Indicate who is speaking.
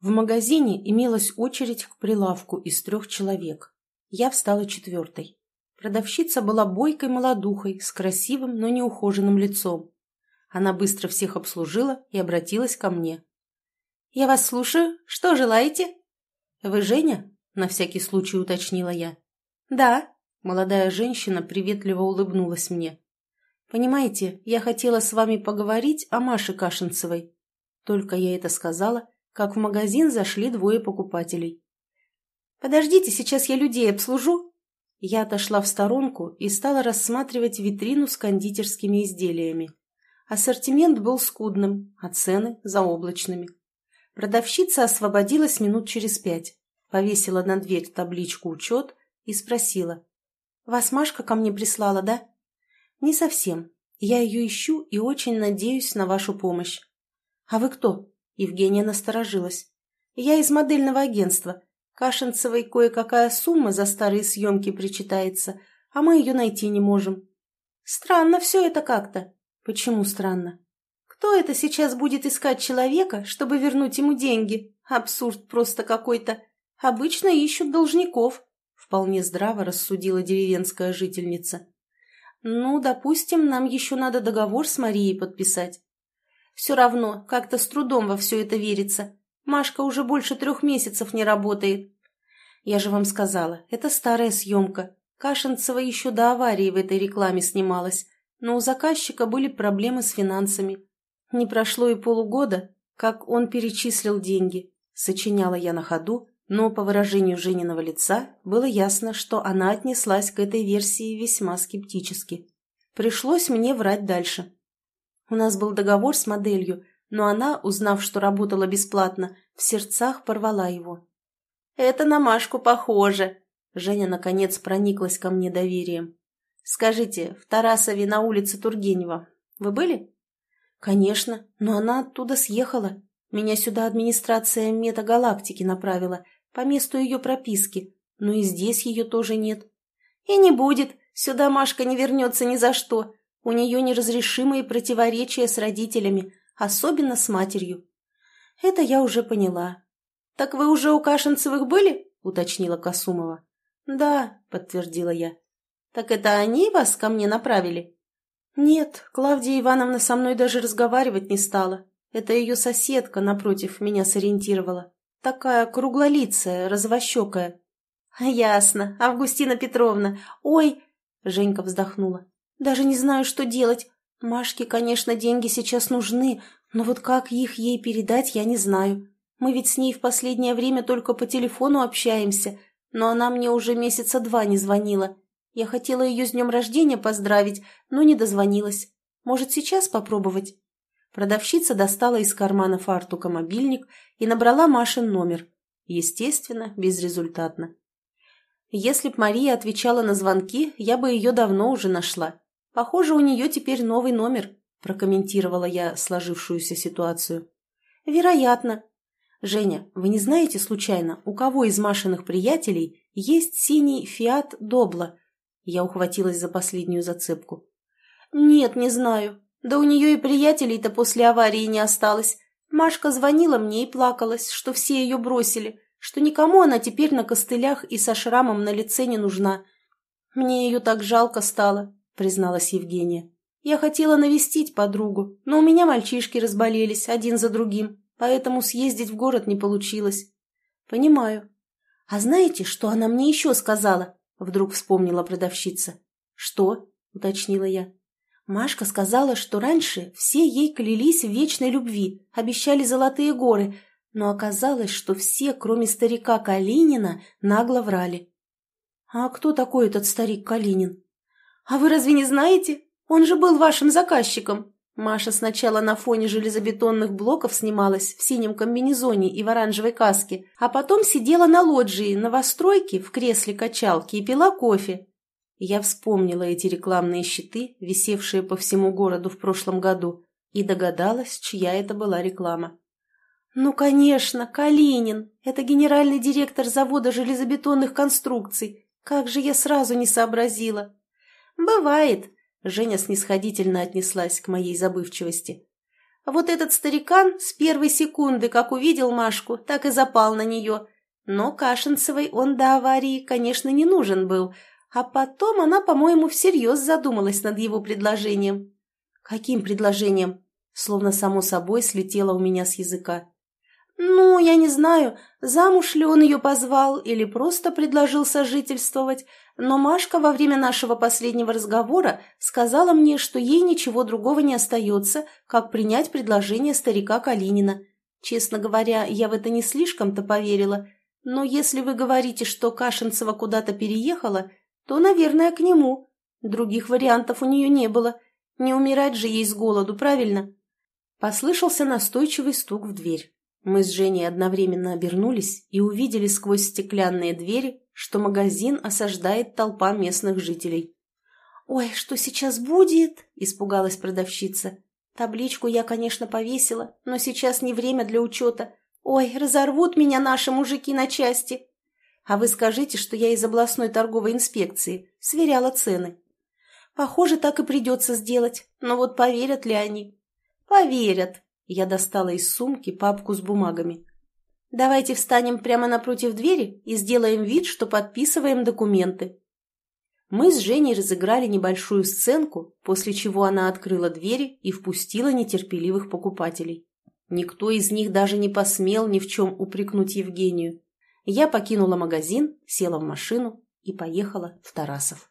Speaker 1: В магазине имелась очередь к прилавку из трех человек. Я встала четвертой. Продавщица была бойкой молодухой с красивым, но неухоженным лицом. Она быстро всех обслужила и обратилась ко мне. «Я вас слушаю. Что желаете?» «Вы Женя?» – на всякий случай уточнила я. «Да», – молодая женщина приветливо улыбнулась мне. «Понимаете, я хотела с вами поговорить о Маше Кашинцевой». Только я это сказала, как в магазин зашли двое покупателей. «Подождите, сейчас я людей обслужу». Я отошла в сторонку и стала рассматривать витрину с кондитерскими изделиями. Ассортимент был скудным, а цены – заоблачными. Продавщица освободилась минут через пять, повесила на дверь табличку «Учет» и спросила. «Вас Машка ко мне прислала, да?» «Не совсем. Я ее ищу и очень надеюсь на вашу помощь». «А вы кто?» Евгения насторожилась. «Я из модельного агентства. Кашинцевой кое-какая сумма за старые съемки причитается, а мы ее найти не можем». «Странно все это как-то». «Почему странно?» Кто это сейчас будет искать человека, чтобы вернуть ему деньги? Абсурд просто какой-то. Обычно ищут должников, вполне здраво рассудила деревенская жительница. Ну, допустим, нам еще надо договор с Марией подписать. Все равно, как-то с трудом во все это верится. Машка уже больше трех месяцев не работает. Я же вам сказала, это старая съемка. Кашинцева еще до аварии в этой рекламе снималась, но у заказчика были проблемы с финансами. Не прошло и полугода, как он перечислил деньги. Сочиняла я на ходу, но по выражению Жениного лица было ясно, что она отнеслась к этой версии весьма скептически. Пришлось мне врать дальше. У нас был договор с моделью, но она, узнав, что работала бесплатно, в сердцах порвала его. «Это на Машку похоже!» Женя, наконец, прониклась ко мне доверием. «Скажите, в Тарасове на улице Тургенева вы были?» «Конечно, но она оттуда съехала. Меня сюда администрация метагалактики направила, по месту ее прописки, но и здесь ее тоже нет». «И не будет. Сюда Машка не вернется ни за что. У нее неразрешимые противоречия с родителями, особенно с матерью». «Это я уже поняла». «Так вы уже у Кашинцевых были?» — уточнила Касумова. «Да», — подтвердила я. «Так это они вас ко мне направили?» «Нет, Клавдия Ивановна со мной даже разговаривать не стала. Это ее соседка напротив меня сориентировала. Такая круглолицая, развощекая». «Ясно. Августина Петровна. Ой!» Женька вздохнула. «Даже не знаю, что делать. Машке, конечно, деньги сейчас нужны, но вот как их ей передать, я не знаю. Мы ведь с ней в последнее время только по телефону общаемся, но она мне уже месяца два не звонила. Я хотела ее с днем рождения поздравить, но не дозвонилась. Может, сейчас попробовать?» Продавщица достала из кармана фартука мобильник и набрала Машин номер. Естественно, безрезультатно. Если б Мария отвечала на звонки, я бы ее давно уже нашла. Похоже, у нее теперь новый номер, прокомментировала я сложившуюся ситуацию. Вероятно. Женя, вы не знаете случайно, у кого из Машиных приятелей есть синий Фиат Добла я ухватилась за последнюю зацепку. «Нет, не знаю. Да у нее и приятелей-то после аварии не осталось. Машка звонила мне и плакалась, что все ее бросили, что никому она теперь на костылях и со шрамом на лице не нужна. Мне ее так жалко стало», — призналась Евгения. «Я хотела навестить подругу, но у меня мальчишки разболелись один за другим, поэтому съездить в город не получилось». «Понимаю. А знаете, что она мне еще сказала?» Вдруг вспомнила продавщица. «Что?» — уточнила я. Машка сказала, что раньше все ей клялись в вечной любви, обещали золотые горы, но оказалось, что все, кроме старика Калинина, нагло врали. «А кто такой этот старик Калинин?» «А вы разве не знаете? Он же был вашим заказчиком!» Маша сначала на фоне железобетонных блоков снималась в синем комбинезоне и в оранжевой каске, а потом сидела на лоджии новостройке в кресле качалки и пила кофе. Я вспомнила эти рекламные щиты, висевшие по всему городу в прошлом году, и догадалась, чья это была реклама. «Ну, конечно, Калинин! Это генеральный директор завода железобетонных конструкций. Как же я сразу не сообразила!» «Бывает!» Женя снисходительно отнеслась к моей забывчивости. Вот этот старикан с первой секунды, как увидел Машку, так и запал на нее. Но Кашинцевой он до аварии, конечно, не нужен был. А потом она, по-моему, всерьез задумалась над его предложением. Каким предложением? Словно само собой слетело у меня с языка. «Ну, я не знаю, замуж ли он ее позвал или просто предложил сожительствовать, но Машка во время нашего последнего разговора сказала мне, что ей ничего другого не остается, как принять предложение старика Калинина. Честно говоря, я в это не слишком-то поверила, но если вы говорите, что Кашинцева куда-то переехала, то, наверное, к нему. Других вариантов у нее не было. Не умирать же ей с голоду, правильно?» Послышался настойчивый стук в дверь. Мы с Женей одновременно обернулись и увидели сквозь стеклянные двери, что магазин осаждает толпа местных жителей. «Ой, что сейчас будет?» – испугалась продавщица. «Табличку я, конечно, повесила, но сейчас не время для учета. Ой, разорвут меня наши мужики на части!» «А вы скажите, что я из областной торговой инспекции, сверяла цены». «Похоже, так и придется сделать, но вот поверят ли они?» «Поверят», я достала из сумки папку с бумагами. «Давайте встанем прямо напротив двери и сделаем вид, что подписываем документы». Мы с Женей разыграли небольшую сценку, после чего она открыла двери и впустила нетерпеливых покупателей. Никто из них даже не посмел ни в чем упрекнуть Евгению. Я покинула магазин, села в машину и поехала в Тарасов.